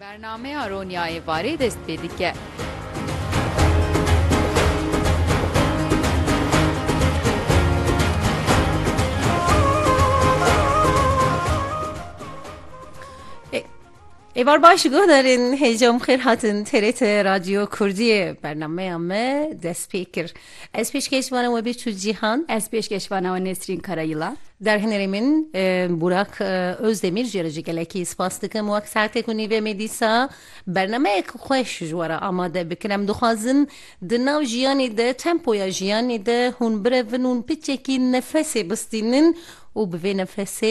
برنامه آرونیای وارد است بدی که ایوار باش گوه دارین هجام خیر هاتن ترت رادیو کردی برنامه همه دست پیکر از پیش کشوانه و بیچو جیهان از karayıla. Derhinerimin e, Burak e, Özdemir Jereci Geleki İspastıkı Muak Sertekuni ve Medisa Bername Khoş Juara ama de bikrem duhazın dınav jiyani de tempoya jiyani de hun brevin hun piçeki nefesi bistinin u bve nefesi